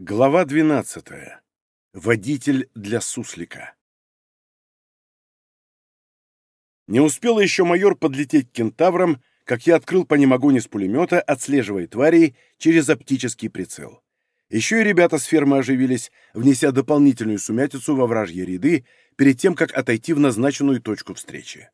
Глава 12. Водитель для суслика. Не успел еще майор подлететь к кентаврам, как я открыл по немогоне с пулемета, отслеживая тварей через оптический прицел. Еще и ребята с фермы оживились, внеся дополнительную сумятицу во вражьи ряды перед тем, как отойти в назначенную точку встречи.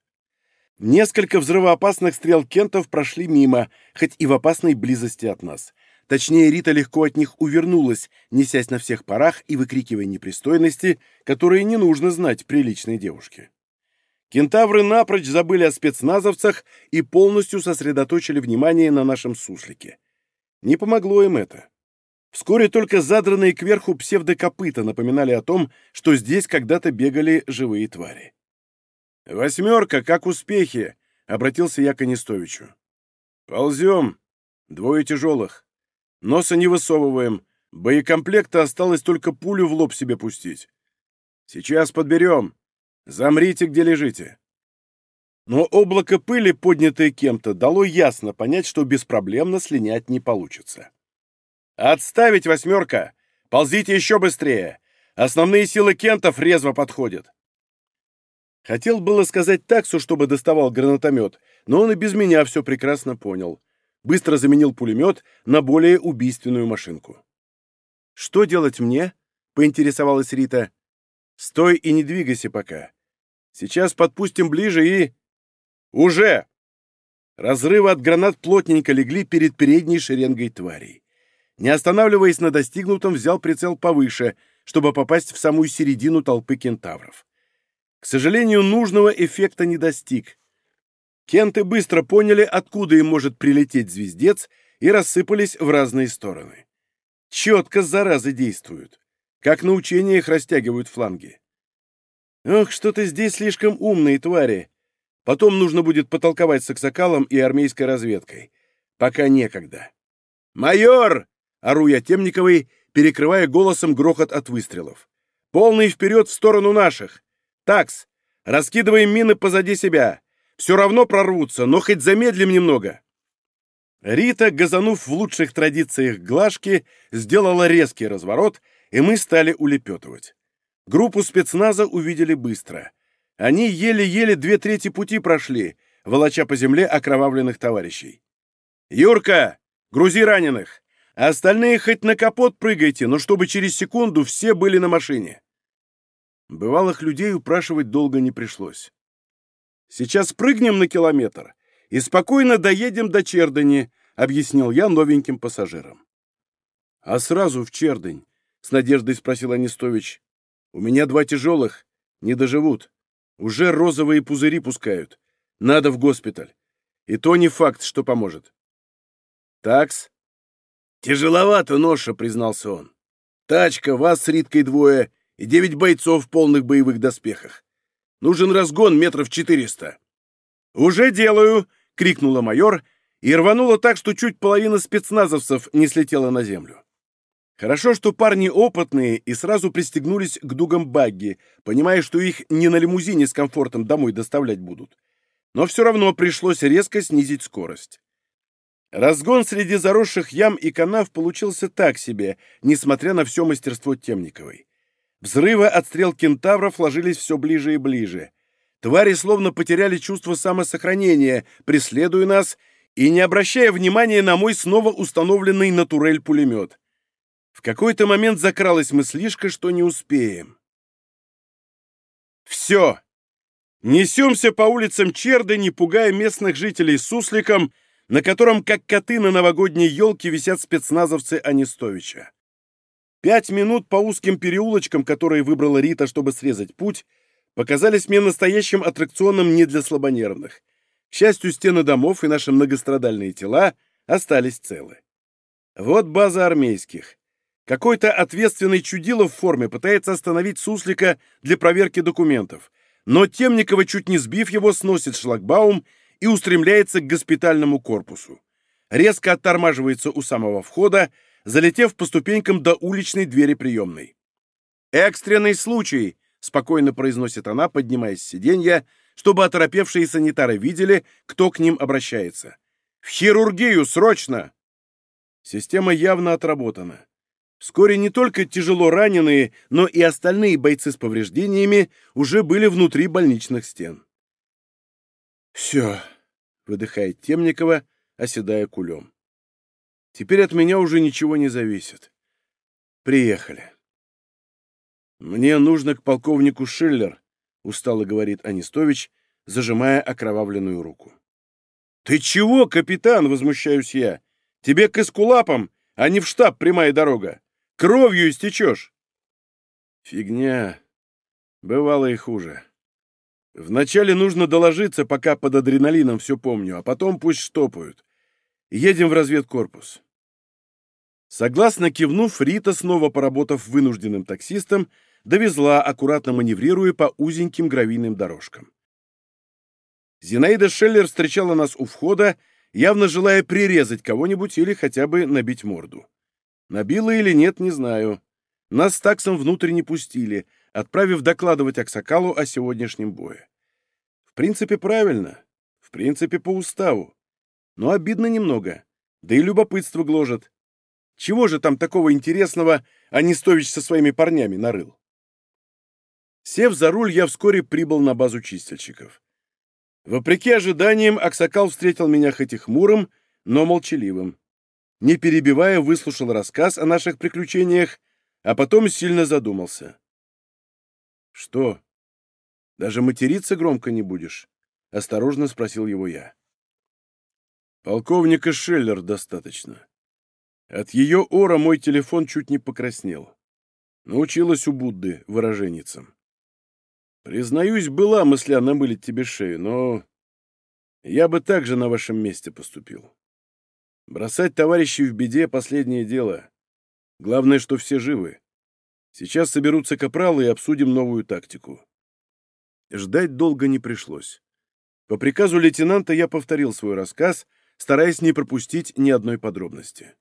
Несколько взрывоопасных стрел кентов прошли мимо, хоть и в опасной близости от нас — Точнее, Рита легко от них увернулась, несясь на всех парах и выкрикивая непристойности, которые не нужно знать приличной девушке. Кентавры напрочь забыли о спецназовцах и полностью сосредоточили внимание на нашем суслике. Не помогло им это. Вскоре только задранные кверху псевдокопыта напоминали о том, что здесь когда-то бегали живые твари. «Восьмерка, как успехи!» — обратился я к Анистовичу. «Ползем. Двое тяжелых. Носа не высовываем. Боекомплекта осталось только пулю в лоб себе пустить. Сейчас подберем. Замрите, где лежите. Но облако пыли, поднятое кем-то, дало ясно понять, что беспроблемно слинять не получится. «Отставить, восьмерка! Ползите еще быстрее! Основные силы кентов резво подходят!» Хотел было сказать таксу, чтобы доставал гранатомет, но он и без меня все прекрасно понял быстро заменил пулемет на более убийственную машинку. «Что делать мне?» — поинтересовалась Рита. «Стой и не двигайся пока. Сейчас подпустим ближе и...» «Уже!» Разрывы от гранат плотненько легли перед передней шеренгой тварей. Не останавливаясь на достигнутом, взял прицел повыше, чтобы попасть в самую середину толпы кентавров. К сожалению, нужного эффекта не достиг. Кенты быстро поняли, откуда им может прилететь звездец, и рассыпались в разные стороны. Четко заразы действуют. Как на учениях растягивают фланги. Ох, что-то здесь слишком умные твари. Потом нужно будет потолковать с Аксакалом и армейской разведкой. Пока некогда. «Майор!» — ору я Темниковой, перекрывая голосом грохот от выстрелов. «Полный вперед в сторону наших! Такс! Раскидываем мины позади себя! Все равно прорвутся, но хоть замедлим немного. Рита, газанув в лучших традициях глажки, сделала резкий разворот, и мы стали улепетывать. Группу спецназа увидели быстро. Они еле-еле две трети пути прошли, волоча по земле окровавленных товарищей. «Юрка, грузи раненых! остальные хоть на капот прыгайте, но чтобы через секунду все были на машине!» Бывалых людей упрашивать долго не пришлось. Сейчас прыгнем на километр и спокойно доедем до Чердани», — объяснил я новеньким пассажирам. «А сразу в Чердань?» — с надеждой спросил Анистович. «У меня два тяжелых, не доживут. Уже розовые пузыри пускают. Надо в госпиталь. И то не факт, что поможет». «Такс?» «Тяжеловато ноша», — признался он. «Тачка, вас с Риткой двое и девять бойцов в полных боевых доспехах. Нужен разгон метров четыреста». «Уже делаю!» — крикнула майор и рванула так, что чуть половина спецназовцев не слетела на землю. Хорошо, что парни опытные и сразу пристегнулись к дугам багги, понимая, что их не на лимузине с комфортом домой доставлять будут. Но все равно пришлось резко снизить скорость. Разгон среди заросших ям и канав получился так себе, несмотря на все мастерство Темниковой. Взрывы от стрел кентавров ложились все ближе и ближе. Твари словно потеряли чувство самосохранения, преследуя нас и не обращая внимания на мой снова установленный на турель пулемет. В какой-то момент закралась мыслишка, что не успеем. Все. Несемся по улицам Черды, не пугая местных жителей сусликом, на котором, как коты на новогодней елке, висят спецназовцы Анистовича. Пять минут по узким переулочкам, которые выбрала Рита, чтобы срезать путь, показались мне настоящим аттракционом не для слабонервных. К счастью, стены домов и наши многострадальные тела остались целы. Вот база армейских. Какой-то ответственный чудило в форме пытается остановить суслика для проверки документов, но Темникова, чуть не сбив его, сносит шлагбаум и устремляется к госпитальному корпусу. Резко оттормаживается у самого входа, залетев по ступенькам до уличной двери приемной. «Экстренный случай!» — спокойно произносит она, поднимаясь с сиденья, чтобы оторопевшие санитары видели, кто к ним обращается. «В хирургию, срочно!» Система явно отработана. Вскоре не только тяжело раненые, но и остальные бойцы с повреждениями уже были внутри больничных стен. «Все», — выдыхает Темникова, оседая кулем. «Теперь от меня уже ничего не зависит. Приехали». «Мне нужно к полковнику Шиллер», — устало говорит Анистович, зажимая окровавленную руку. «Ты чего, капитан?» — возмущаюсь я. «Тебе к эскулапам, а не в штаб прямая дорога. Кровью истечешь!» «Фигня. Бывало и хуже. Вначале нужно доложиться, пока под адреналином все помню, а потом пусть штопают. Едем в разведкорпус». Согласно кивнув, Рита, снова поработав вынужденным таксистом, довезла, аккуратно маневрируя по узеньким гравийным дорожкам. Зинаида Шеллер встречала нас у входа, явно желая прирезать кого-нибудь или хотя бы набить морду. Набила или нет, не знаю. Нас с таксом внутрь не пустили, отправив докладывать Аксакалу о сегодняшнем бое. В принципе, правильно. В принципе, по уставу. Но обидно немного. Да и любопытство гложет. Чего же там такого интересного Анистович со своими парнями нарыл? Сев за руль, я вскоре прибыл на базу чистильщиков. Вопреки ожиданиям, Аксакал встретил меня хоть и хмурым, но молчаливым. Не перебивая, выслушал рассказ о наших приключениях, а потом сильно задумался. «Что? Даже материться громко не будешь?» — осторожно спросил его я. «Полковника Шеллер достаточно. От ее ора мой телефон чуть не покраснел. Научилась у Будды выраженницам. Признаюсь, была мысля намылить тебе шею, но я бы так же на вашем месте поступил. Бросать товарищей в беде — последнее дело. Главное, что все живы. Сейчас соберутся капралы и обсудим новую тактику. Ждать долго не пришлось. По приказу лейтенанта я повторил свой рассказ, стараясь не пропустить ни одной подробности.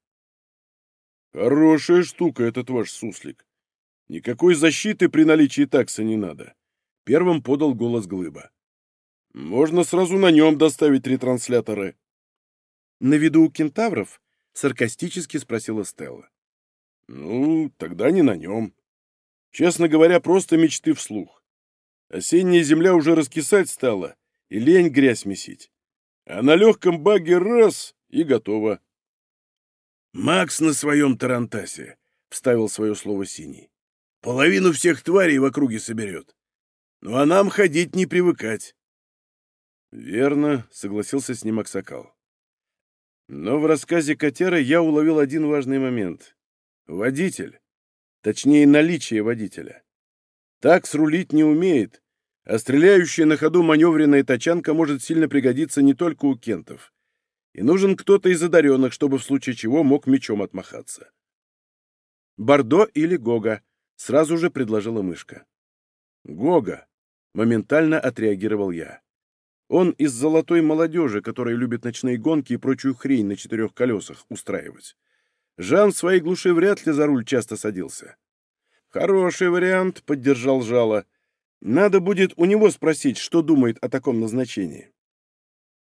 «Хорошая штука этот ваш суслик. Никакой защиты при наличии такса не надо. Первым подал голос Глыба. «Можно сразу на нем доставить ретрансляторы». «На виду у кентавров?» — саркастически спросила Стелла. «Ну, тогда не на нем. Честно говоря, просто мечты вслух. Осенняя земля уже раскисать стала, и лень грязь месить. А на легком баге раз — и готово». «Макс на своем тарантасе», — вставил свое слово Синий. «Половину всех тварей в округе соберет. Ну а нам ходить не привыкать. Верно, согласился с ним Аксакал. Но в рассказе Котяра я уловил один важный момент. Водитель. Точнее, наличие водителя. Так срулить не умеет, а стреляющая на ходу маневренная тачанка может сильно пригодиться не только у кентов. И нужен кто-то из одаренных, чтобы в случае чего мог мечом отмахаться. «Бордо или Гога?» — сразу же предложила мышка. «Гога», Моментально отреагировал я. Он из золотой молодежи, которая любит ночные гонки и прочую хрень на четырех колесах устраивать. Жан в своей глуши вряд ли за руль часто садился. «Хороший вариант», — поддержал Жало. «Надо будет у него спросить, что думает о таком назначении».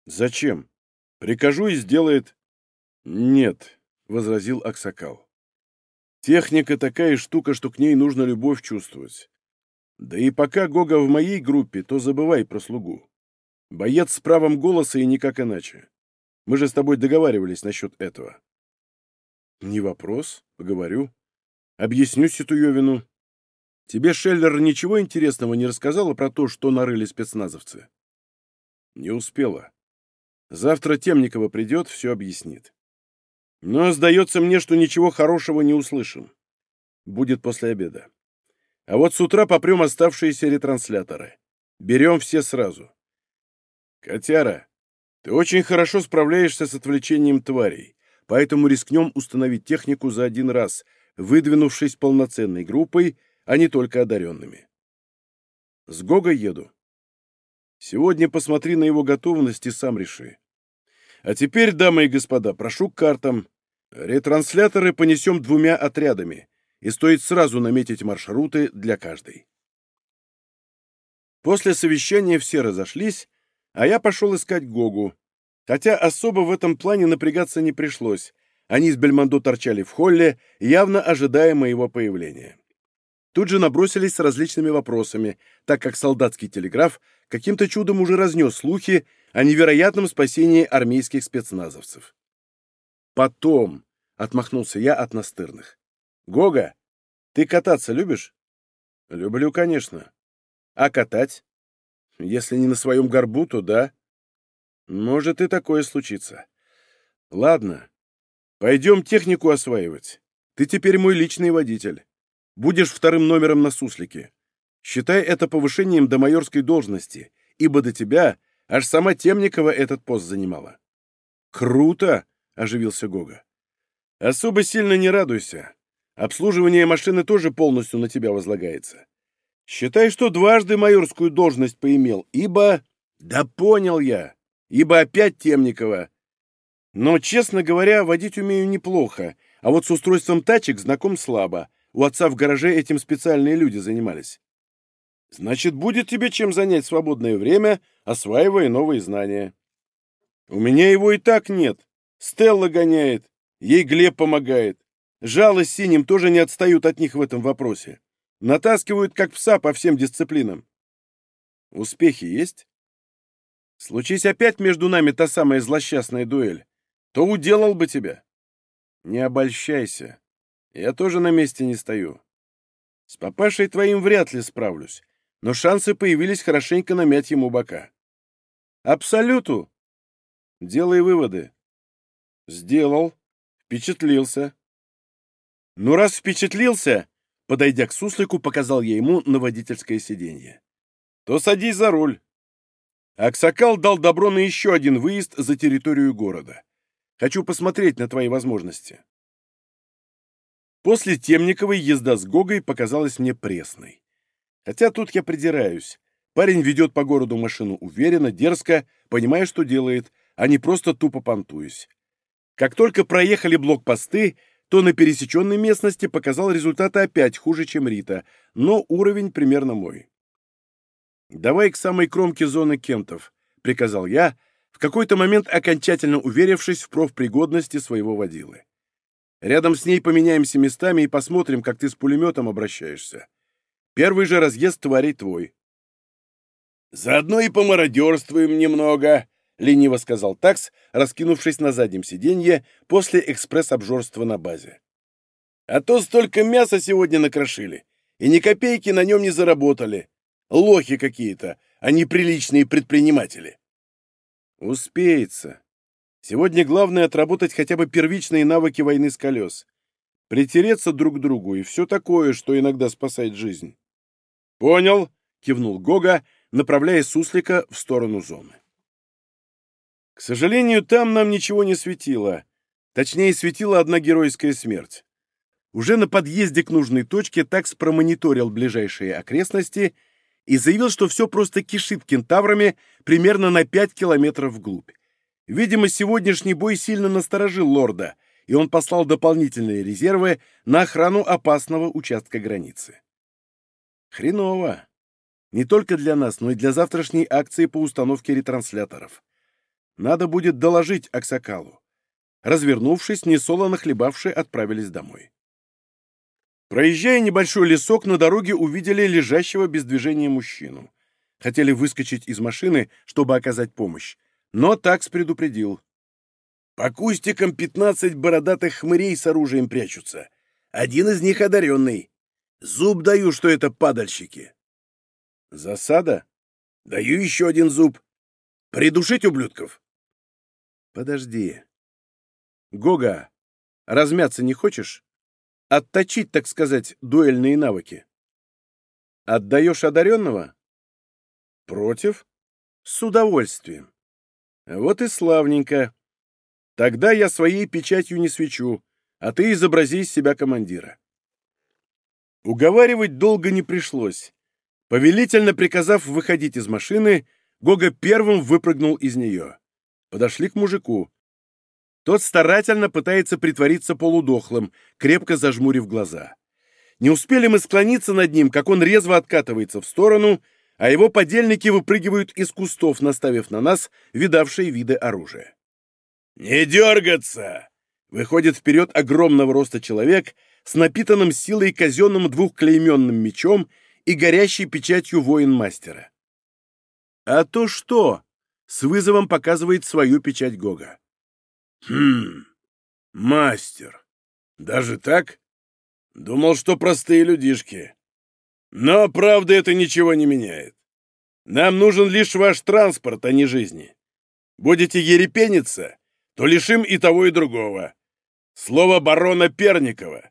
«Зачем? Прикажу и сделает». «Нет», — возразил Аксакал. «Техника такая штука, что к ней нужно любовь чувствовать. Да и пока Гога в моей группе, то забывай про слугу. Боец с правом голоса и никак иначе. Мы же с тобой договаривались насчет этого. Не вопрос, поговорю. Объясню Ситуевину. Тебе Шеллер ничего интересного не рассказала про то, что нарыли спецназовцы? Не успела. Завтра Темникова придет, все объяснит. Но сдается мне, что ничего хорошего не услышим. Будет после обеда. А вот с утра попрем оставшиеся ретрансляторы. Берем все сразу. Котяра, ты очень хорошо справляешься с отвлечением тварей, поэтому рискнем установить технику за один раз, выдвинувшись полноценной группой, а не только одаренными. С Гога еду. Сегодня посмотри на его готовность и сам реши. А теперь, дамы и господа, прошу к картам. Ретрансляторы понесем двумя отрядами и стоит сразу наметить маршруты для каждой. После совещания все разошлись, а я пошел искать Гогу, хотя особо в этом плане напрягаться не пришлось. они с Бельмондо торчали в холле, явно ожидая моего появления. Тут же набросились с различными вопросами, так как солдатский телеграф каким-то чудом уже разнес слухи о невероятном спасении армейских спецназовцев. «Потом», — отмахнулся я от настырных. «Гога, ты кататься любишь?» «Люблю, конечно. А катать? Если не на своем горбу, то да. Может и такое случится. Ладно, пойдем технику осваивать. Ты теперь мой личный водитель. Будешь вторым номером на суслике. Считай это повышением до майорской должности, ибо до тебя аж сама Темникова этот пост занимала. Круто! — оживился Гога. Особо сильно не радуйся. Обслуживание машины тоже полностью на тебя возлагается. Считай, что дважды майорскую должность поимел, ибо... Да понял я. Ибо опять Темникова. Но, честно говоря, водить умею неплохо, а вот с устройством тачек знаком слабо. У отца в гараже этим специальные люди занимались. Значит, будет тебе чем занять свободное время, осваивая новые знания. У меня его и так нет. Стелла гоняет, ей Глеб помогает. Жало с синим тоже не отстают от них в этом вопросе. Натаскивают, как пса, по всем дисциплинам. Успехи есть? Случись опять между нами та самая злосчастная дуэль, то уделал бы тебя. Не обольщайся. Я тоже на месте не стою. С папашей твоим вряд ли справлюсь, но шансы появились хорошенько намять ему бока. Абсолюту. Делай выводы. Сделал. Впечатлился. Ну, раз впечатлился, Подойдя к суслику, показал я ему на водительское сиденье. «То садись за руль». Аксакал дал добро на еще один выезд за территорию города. Хочу посмотреть на твои возможности. После Темниковой езда с Гогой показалась мне пресной. Хотя тут я придираюсь. Парень ведет по городу машину уверенно, дерзко, понимая, что делает, а не просто тупо понтуясь. Как только проехали блокпосты, то на пересеченной местности показал результаты опять хуже, чем Рита, но уровень примерно мой. «Давай к самой кромке зоны кентов», — приказал я, в какой-то момент окончательно уверившись в профпригодности своего водилы. «Рядом с ней поменяемся местами и посмотрим, как ты с пулеметом обращаешься. Первый же разъезд тварей твой». «Заодно и помародерствуем немного», — лениво сказал такс, раскинувшись на заднем сиденье после экспресс-обжорства на базе. «А то столько мяса сегодня накрошили, и ни копейки на нем не заработали. Лохи какие-то, а не приличные предприниматели». «Успеется. Сегодня главное отработать хотя бы первичные навыки войны с колес. Притереться друг к другу и все такое, что иногда спасает жизнь». «Понял», — кивнул Гога, направляя суслика в сторону зоны. К сожалению, там нам ничего не светило. Точнее, светила одна геройская смерть. Уже на подъезде к нужной точке такс промониторил ближайшие окрестности и заявил, что все просто кишит кентаврами примерно на 5 километров вглубь. Видимо, сегодняшний бой сильно насторожил лорда, и он послал дополнительные резервы на охрану опасного участка границы. Хреново. Не только для нас, но и для завтрашней акции по установке ретрансляторов. Надо будет доложить Аксакалу. Развернувшись, несолоно хлебавшие отправились домой. Проезжая небольшой лесок, на дороге увидели лежащего без движения мужчину. Хотели выскочить из машины, чтобы оказать помощь, но такс предупредил. «По кустикам пятнадцать бородатых хмырей с оружием прячутся. Один из них одаренный. Зуб даю, что это падальщики». «Засада?» «Даю еще один зуб. Придушить ублюдков?» Подожди. Гога, размяться не хочешь? Отточить, так сказать, дуэльные навыки. Отдаешь одаренного? Против? С удовольствием. Вот и славненько. Тогда я своей печатью не свечу, а ты изобрази из себя командира. Уговаривать долго не пришлось. Повелительно приказав выходить из машины, Гога первым выпрыгнул из нее. Подошли к мужику. Тот старательно пытается притвориться полудохлым, крепко зажмурив глаза. Не успели мы склониться над ним, как он резво откатывается в сторону, а его подельники выпрыгивают из кустов, наставив на нас видавшие виды оружия. «Не дергаться! выходит вперед огромного роста человек с напитанным силой казенным двухклейменным мечом и горящей печатью воин-мастера. «А то что?» — с вызовом показывает свою печать Гога. «Хм, мастер. Даже так? Думал, что простые людишки. Но, правда, это ничего не меняет. Нам нужен лишь ваш транспорт, а не жизни. Будете ерепениться, то лишим и того, и другого. Слово барона Перникова.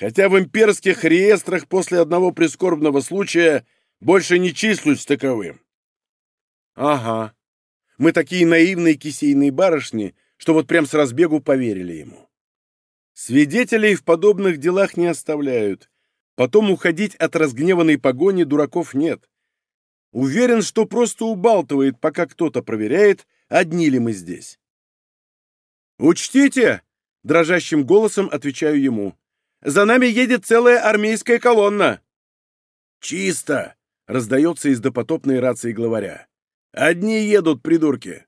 Хотя в имперских реестрах после одного прискорбного случая больше не числюсь таковым. Ага. Мы такие наивные кисейные барышни, что вот прям с разбегу поверили ему. Свидетелей в подобных делах не оставляют. Потом уходить от разгневанной погони дураков нет. Уверен, что просто убалтывает, пока кто-то проверяет, одни ли мы здесь. «Учтите!» — дрожащим голосом отвечаю ему. «За нами едет целая армейская колонна!» «Чисто!» — раздается из допотопной рации главаря. «Одни едут, придурки!»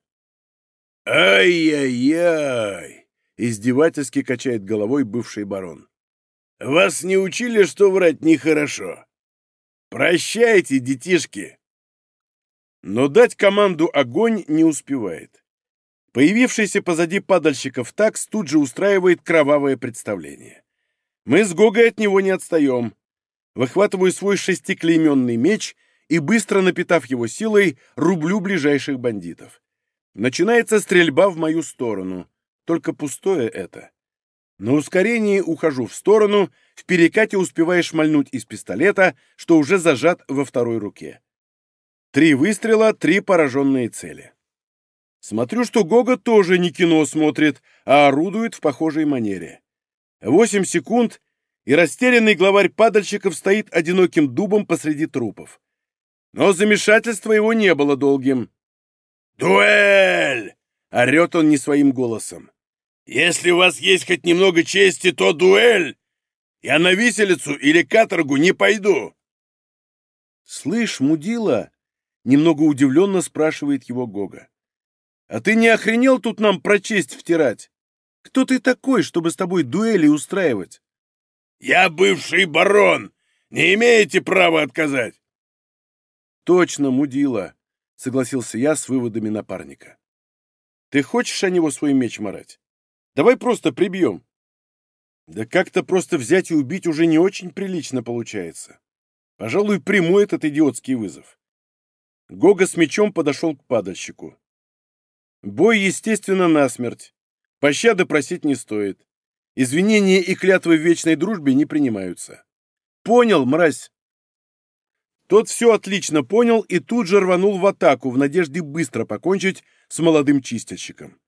«Ай-яй-яй!» — издевательски качает головой бывший барон. «Вас не учили, что врать нехорошо? Прощайте, детишки!» Но дать команду «Огонь» не успевает. Появившийся позади падальщиков такс тут же устраивает кровавое представление. Мы с Гогой от него не отстаем. Выхватываю свой шестиклейменный меч и, быстро напитав его силой, рублю ближайших бандитов. Начинается стрельба в мою сторону. Только пустое это. На ускорении ухожу в сторону, в перекате успеваешь шмальнуть из пистолета, что уже зажат во второй руке. Три выстрела, три пораженные цели. Смотрю, что Гога тоже не кино смотрит, а орудует в похожей манере. Восемь секунд, и растерянный главарь падальщиков стоит одиноким дубом посреди трупов. Но замешательство его не было долгим. «Дуэль!» — орет он не своим голосом. «Если у вас есть хоть немного чести, то дуэль! Я на виселицу или каторгу не пойду!» «Слышь, мудила!» — немного удивленно спрашивает его Гога. «А ты не охренел тут нам про честь втирать? Кто ты такой, чтобы с тобой дуэли устраивать?» «Я бывший барон! Не имеете права отказать!» «Точно, мудила!» согласился я с выводами напарника. Ты хочешь о него свой меч марать? Давай просто прибьем. Да как-то просто взять и убить уже не очень прилично получается. Пожалуй, приму этот идиотский вызов. Гога с мечом подошел к падальщику. Бой, естественно, насмерть. Пощады просить не стоит. Извинения и клятвы в вечной дружбе не принимаются. Понял, мразь? Тот все отлично понял и тут же рванул в атаку в надежде быстро покончить с молодым чистильщиком.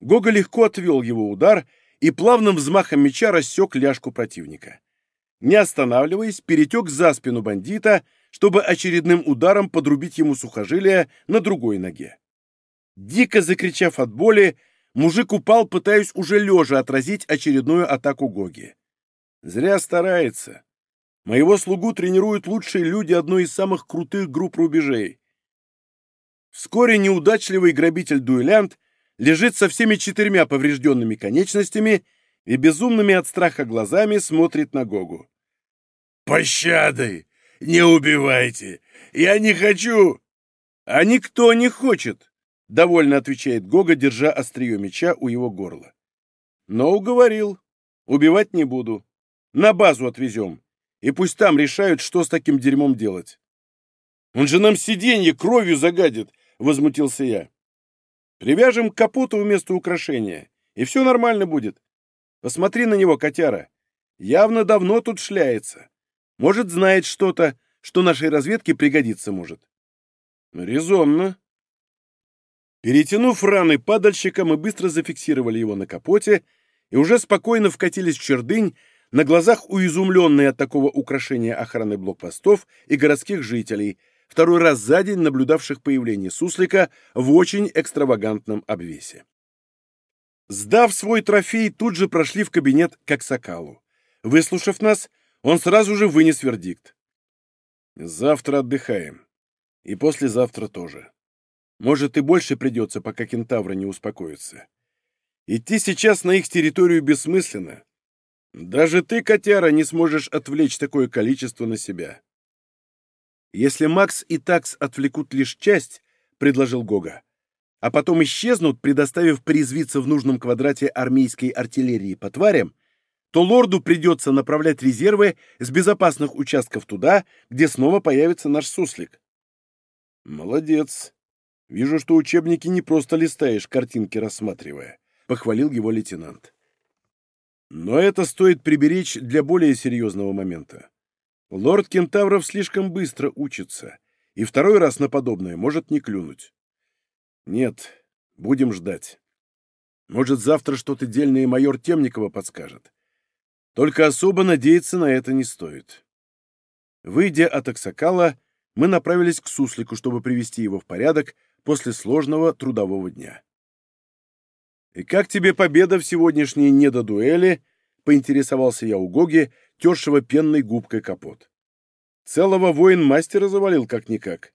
Гога легко отвел его удар и плавным взмахом меча рассек ляжку противника. Не останавливаясь, перетек за спину бандита, чтобы очередным ударом подрубить ему сухожилие на другой ноге. Дико закричав от боли, мужик упал, пытаясь уже лежа отразить очередную атаку Гоги. Зря старается. Моего слугу тренируют лучшие люди одной из самых крутых групп рубежей. Вскоре неудачливый грабитель-дуэлянт лежит со всеми четырьмя поврежденными конечностями и безумными от страха глазами смотрит на Гогу. «Пощады! Не убивайте! Я не хочу!» «А никто не хочет!» — довольно отвечает Гога, держа острие меча у его горла. «Но уговорил. Убивать не буду. На базу отвезем и пусть там решают, что с таким дерьмом делать. Он же нам сиденье кровью загадит, — возмутился я. Привяжем к капоту вместо украшения, и все нормально будет. Посмотри на него, котяра. Явно давно тут шляется. Может, знает что-то, что нашей разведке пригодиться может. Резонно. Перетянув раны падальщика, мы быстро зафиксировали его на капоте и уже спокойно вкатились в чердынь, на глазах у изумленной от такого украшения охраны блокпостов и городских жителей, второй раз за день наблюдавших появление суслика в очень экстравагантном обвесе. Сдав свой трофей, тут же прошли в кабинет к Аксакалу. Выслушав нас, он сразу же вынес вердикт. «Завтра отдыхаем. И послезавтра тоже. Может, и больше придется, пока кентавры не успокоятся. Идти сейчас на их территорию бессмысленно. Даже ты, котяра, не сможешь отвлечь такое количество на себя. Если Макс и Такс отвлекут лишь часть, — предложил Гога, — а потом исчезнут, предоставив призвиться в нужном квадрате армейской артиллерии по тварям, то лорду придется направлять резервы с безопасных участков туда, где снова появится наш суслик. Молодец. Вижу, что учебники не просто листаешь, картинки рассматривая, — похвалил его лейтенант. Но это стоит приберечь для более серьезного момента. Лорд Кентавров слишком быстро учится, и второй раз на подобное может не клюнуть. Нет, будем ждать. Может, завтра что-то дельное майор Темникова подскажет. Только особо надеяться на это не стоит. Выйдя от Аксакала, мы направились к Суслику, чтобы привести его в порядок после сложного трудового дня. «И как тебе победа в сегодняшней недодуэли?» — поинтересовался я у Гоги, тершего пенной губкой капот. «Целого воин-мастера завалил как-никак».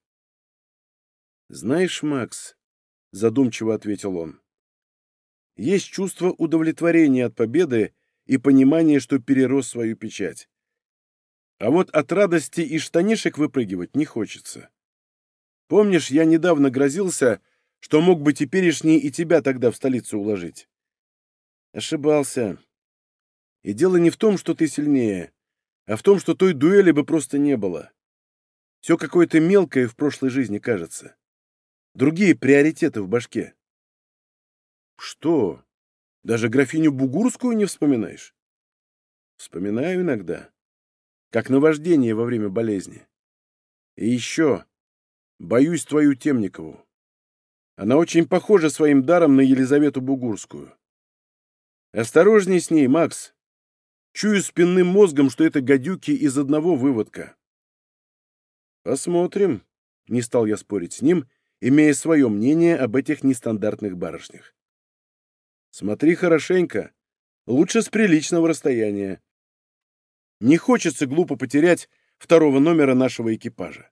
«Знаешь, Макс», — задумчиво ответил он, — «есть чувство удовлетворения от победы и понимание, что перерос свою печать. А вот от радости и штанишек выпрыгивать не хочется. Помнишь, я недавно грозился, что мог бы теперешний и тебя тогда в столицу уложить. Ошибался. И дело не в том, что ты сильнее, а в том, что той дуэли бы просто не было. Все какое-то мелкое в прошлой жизни кажется. Другие приоритеты в башке. Что? Даже графиню Бугурскую не вспоминаешь? Вспоминаю иногда. Как наваждение во время болезни. И еще. Боюсь твою Темникову. Она очень похожа своим даром на Елизавету Бугурскую. Осторожней с ней, Макс. Чую спинным мозгом, что это гадюки из одного выводка. Посмотрим. Не стал я спорить с ним, имея свое мнение об этих нестандартных барышнях. Смотри хорошенько. Лучше с приличного расстояния. Не хочется глупо потерять второго номера нашего экипажа.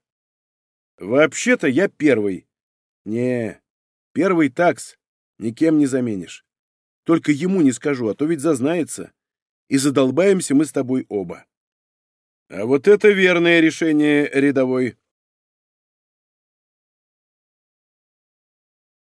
Вообще-то я первый. Не, Первый такс. Никем не заменишь. Только ему не скажу, а то ведь зазнается. И задолбаемся мы с тобой оба. А вот это верное решение, рядовой.